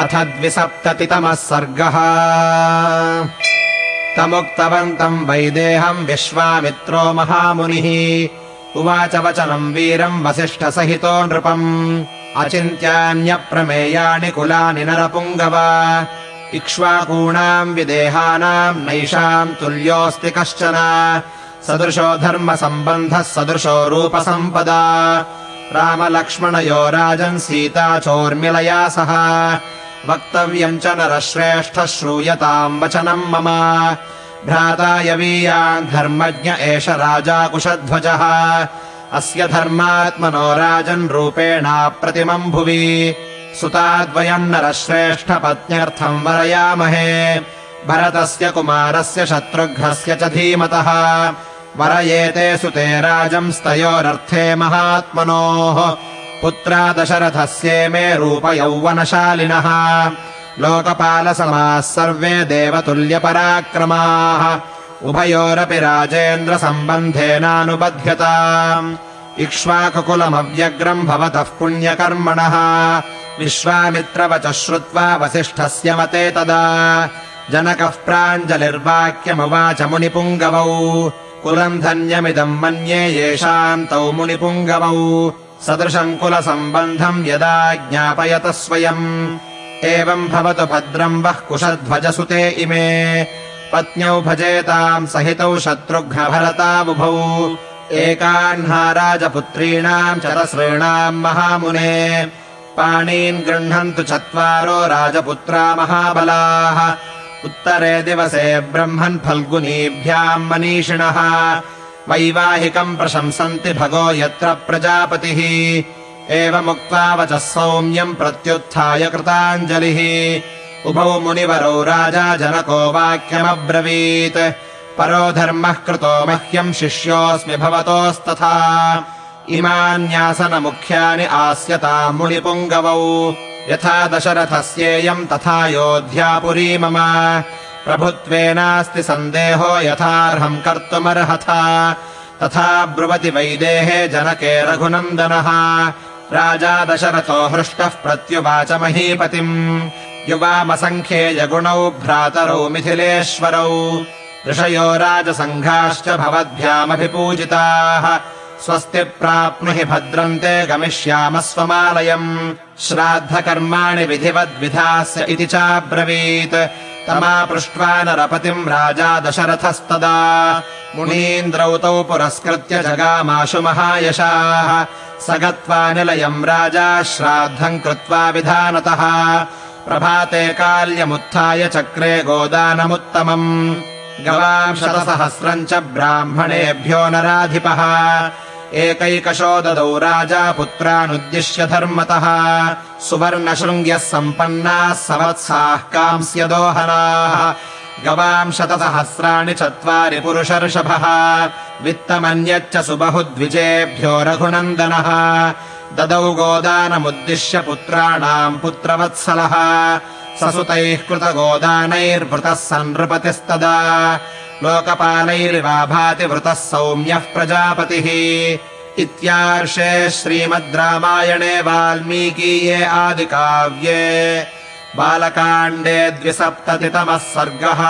अथ द्विसप्ततितमः सर्गः। तमुक्तवन्तम् वैदेहम् विश्वामित्रो महामुनिः। उवाच वचनम् वीरम् वसिष्ठसहितो नृपम्। अचिन्त्यान्यप्रमेयाणि कुलानि नरपुङ्गव। इक्ष्वाकूणाम् विदेहानाम् नैषाम् तुल्योऽस्ति कश्चन। सदृशो धर्मसम्बन्धः सदृशो रूपसम्पदा। रामलक्ष्मणयो राजन् सीता चोर्मिलया सह वक्तव्यम् च नरश्रेष्ठः श्रूयताम् वचनम् मम। भ्राता यवीयान् धर्मज्ञ एष राजा कुशध्वजः अस्य धर्मात्मनो राजन् रूपेणाप्रतिमम् भुवि। सुताद्वयम् नरश्रेष्ठपत्न्यर्थम् वरयामहे। भरतस्य कुमारस्य शत्रुघ्नस्य च धीमतः। वरयेते सुते राजंस्तयोरर्थे महात्मनोः पुत्रा दशरथस्ये मे रूपयौवनशालिनः। लोकपालसमाः सर्वे देवतुल्यपराक्रमाः। उभयोरपि राजेन्द्रसम्बन्धेनानुबध्यता इक्ष्वाकुकुलमव्यग्रम् भवतः पुण्यकर्मणः। विश्वामित्रवचः श्रुत्वा वसिष्ठस्य मते तदा। जनकः प्राञ्जलिर्वाक्यमुवाच मुनिपुङ्गवौ। कुलम् धन्यमिदम् मन्ये येषाम् तौ मुनिपुङ्गवौ सदृशम् कुलसम्बन्धम् यदा ज्ञापयत स्वयम्। एवम् भवतु भद्रम् वः कुशध्वजसुते इमे। पत्न्यौ भजेताम् सहितौ शत्रुघ्नभरताबुभौ। एकाह्ना राजपुत्रीणाम् चरसॄणाम् महामुने। पाणीन् गृह्णन्तु चत्वारो राजपुत्रा महाबलाः। उत्तरे दिवसे ब्रह्मन् फल्गुनीभ्याम् मनीषिणः वैवाहिकम् प्रशंसन्ति भगो यत्र प्रजापतिः। एवमुक्त्वा वचः सौम्यम् प्रत्युत्थाय कृताञ्जलिः। उभौ मुनिवरौ राजा जनको वाक्यमब्रवीत्। परो धर्मः कृतो मह्यम् शिष्योऽस्मि भवतोस्तथा। इमान्यासनमुख्यानि आस्यताम् मुनिपुङ्गवौ। यथा दशरथस्येयम् तथा योध्यापुरी मम प्रभुत्वेनास्ति सन्देहो यथार्हम् कर्तुमर्हथ। तथा ब्रुवति वैदेहे जनके रघुनन्दनः। राजा दशरथो हृष्टः प्रत्युवाच महीपतिम् युवामसङ्ख्येयगुणौ भ्रातरौ मिथिलेश्वरौ। ऋषयो राजसङ्घाश्च भवद्भ्यामभिपूजिताः। स्वस्ति प्राप्नुहि भद्रन्ते गमिष्यामः स्वमालयम् श्राद्धकर्माणि विधिवद्विधास्य इति चाब्रवीत् तमापृष्ट्वा नरपतिम् राजा दशरथस्तदा। मुनीन्द्रौ तौ पुरस्कृत्य जगामाशु महायशाः। स गत्वा निलयम् राजा श्राद्धम् कृत्वा विधानतः। प्रभाते काल्यमुत्थाय चक्रे गोदानमुत्तमम्। गवाम् शतसहस्रम् च ब्राह्मणेभ्यो नराधिपः एकैकशो ददौ राजा पुत्रानुद्दिश्य धर्मतः। सुवर्णशृङ्ग्यः सम्पन्नाः सवत्साः कांस्यदोहनाः। गवाम् शतसहस्राणि चत्वारि पुरुषर्षभः। वित्तमन्यच्च सुबहुद्विजेभ्यो रघुनन्दनः। ददौ गोदानमुद्दिश्य पुत्राणाम् पुत्रवत्सलः ससुतैः कृतगोदानैर्भृतः सन्नृपतिस्तदा। लोकपालैरिवाभाति वृतः सौम्यः प्रजापतिः। इत्यार्षे श्रीमद् रामायणे वाल्मीकीये आदिकाव्ये। बालकाण्डे द्विसप्ततितमः सर्गः